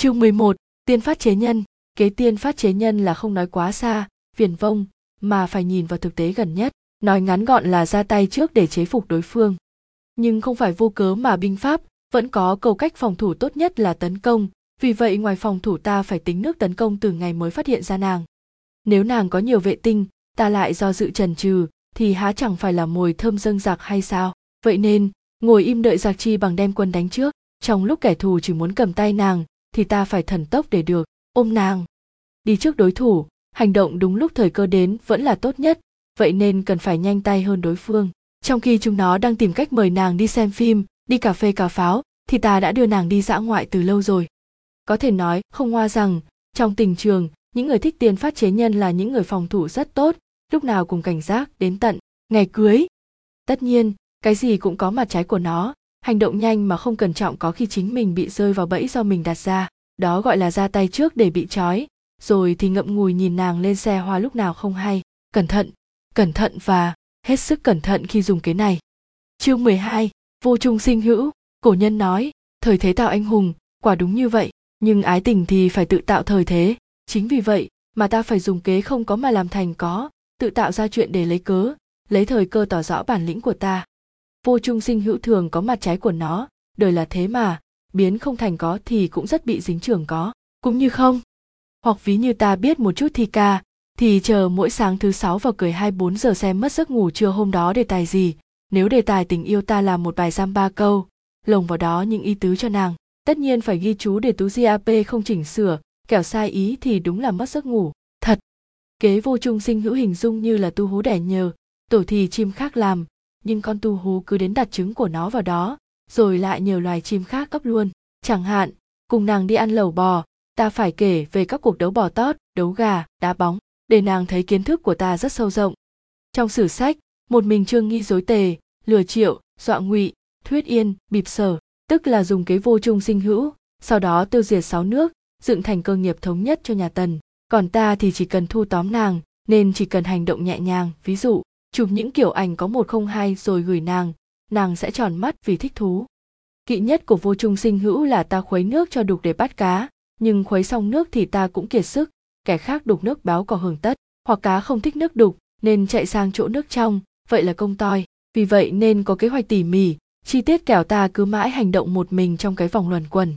Chương 11, tiên phát chế nhân, kế tiên phát chế nhân là không nói quá xa, viển vông, mà phải nhìn vào thực tế gần nhất, nói ngắn gọn là ra tay trước để chế phục đối phương. Nhưng không phải vô cớ mà binh pháp vẫn có câu cách phòng thủ tốt nhất là tấn công, vì vậy ngoài phòng thủ ta phải tính nước tấn công từ ngày mới phát hiện ra nàng. Nếu nàng có nhiều vệ tinh, ta lại do dự trần trừ, thì há chẳng phải là mồi thơm dâng giặc hay sao? Vậy nên, ngồi im đợi giặc chi bằng đem quân đánh trước, trong lúc kẻ thù chỉ muốn cầm tay nàng, thì ta phải thần tốc để được, ôm nàng. Đi trước đối thủ, hành động đúng lúc thời cơ đến vẫn là tốt nhất, vậy nên cần phải nhanh tay hơn đối phương. Trong khi chúng nó đang tìm cách mời nàng đi xem phim, đi cà phê cà pháo, thì ta đã đưa nàng đi dã ngoại từ lâu rồi. Có thể nói, không hoa rằng, trong tình trường, những người thích tiền phát chế nhân là những người phòng thủ rất tốt, lúc nào cùng cảnh giác đến tận ngày cưới. Tất nhiên, cái gì cũng có mặt trái của nó, hành động nhanh mà không cẩn trọng có khi chính mình bị rơi vào bẫy do mình đặt ra, đó gọi là ra tay trước để bị trói, rồi thì ngậm ngùi nhìn nàng lên xe hoa lúc nào không hay, cẩn thận, cẩn thận và hết sức cẩn thận khi dùng cái này. Chương 12, vô trung sinh hữu, cổ nhân nói, thời thế tạo anh hùng, quả đúng như vậy, nhưng ái tình thì phải tự tạo thời thế, chính vì vậy mà ta phải dùng kế không có mà làm thành có, tự tạo ra chuyện để lấy cớ, lấy thời cơ tỏ rõ bản lĩnh của ta. Vô trung sinh hữu thường có mặt trái của nó, đời là thế mà, biến không thành có thì cũng rất bị dính trường có, cũng như không. Hoặc ví như ta biết một chút thi ca, thì chờ mỗi sáng thứ sáu vào cười 24 giờ xem mất giấc ngủ trưa hôm đó đề tài gì, nếu đề tài tình yêu ta làm một bài giam ba câu, lồng vào đó những ý tứ cho nàng. Tất nhiên phải ghi chú để tú GAP không chỉnh sửa, kẻo sai ý thì đúng là mất giấc ngủ. Thật, kế vô trung sinh hữu hình dung như là tu hú đẻ nhờ, tổ thì chim khác làm, nhưng con tu hú cứ đến đặt trứng của nó vào đó, rồi lại nhiều loài chim khác cấp luôn. Chẳng hạn, cùng nàng đi ăn lẩu bò, ta phải kể về các cuộc đấu bò tót, đấu gà, đá bóng, để nàng thấy kiến thức của ta rất sâu rộng. Trong sử sách, một mình trương nghi dối tề, lừa triệu, dọa ngụy, thuyết yên, bịp sở, tức là dùng kế vô trung sinh hữu, sau đó tiêu diệt sáu nước, dựng thành cơ nghiệp thống nhất cho nhà Tần. Còn ta thì chỉ cần thu tóm nàng, nên chỉ cần hành động nhẹ nhàng, ví dụ, chụp những kiểu ảnh có một không hai rồi gửi nàng, nàng sẽ tròn mắt vì thích thú. Kỵ nhất của vô trung sinh hữu là ta khuấy nước cho đục để bắt cá, nhưng khuấy xong nước thì ta cũng kiệt sức, kẻ khác đục nước báo có hưởng tất, hoặc cá không thích nước đục nên chạy sang chỗ nước trong, vậy là công toi. Vì vậy nên có kế hoạch tỉ mỉ, chi tiết kẻo ta cứ mãi hành động một mình trong cái vòng luẩn quẩn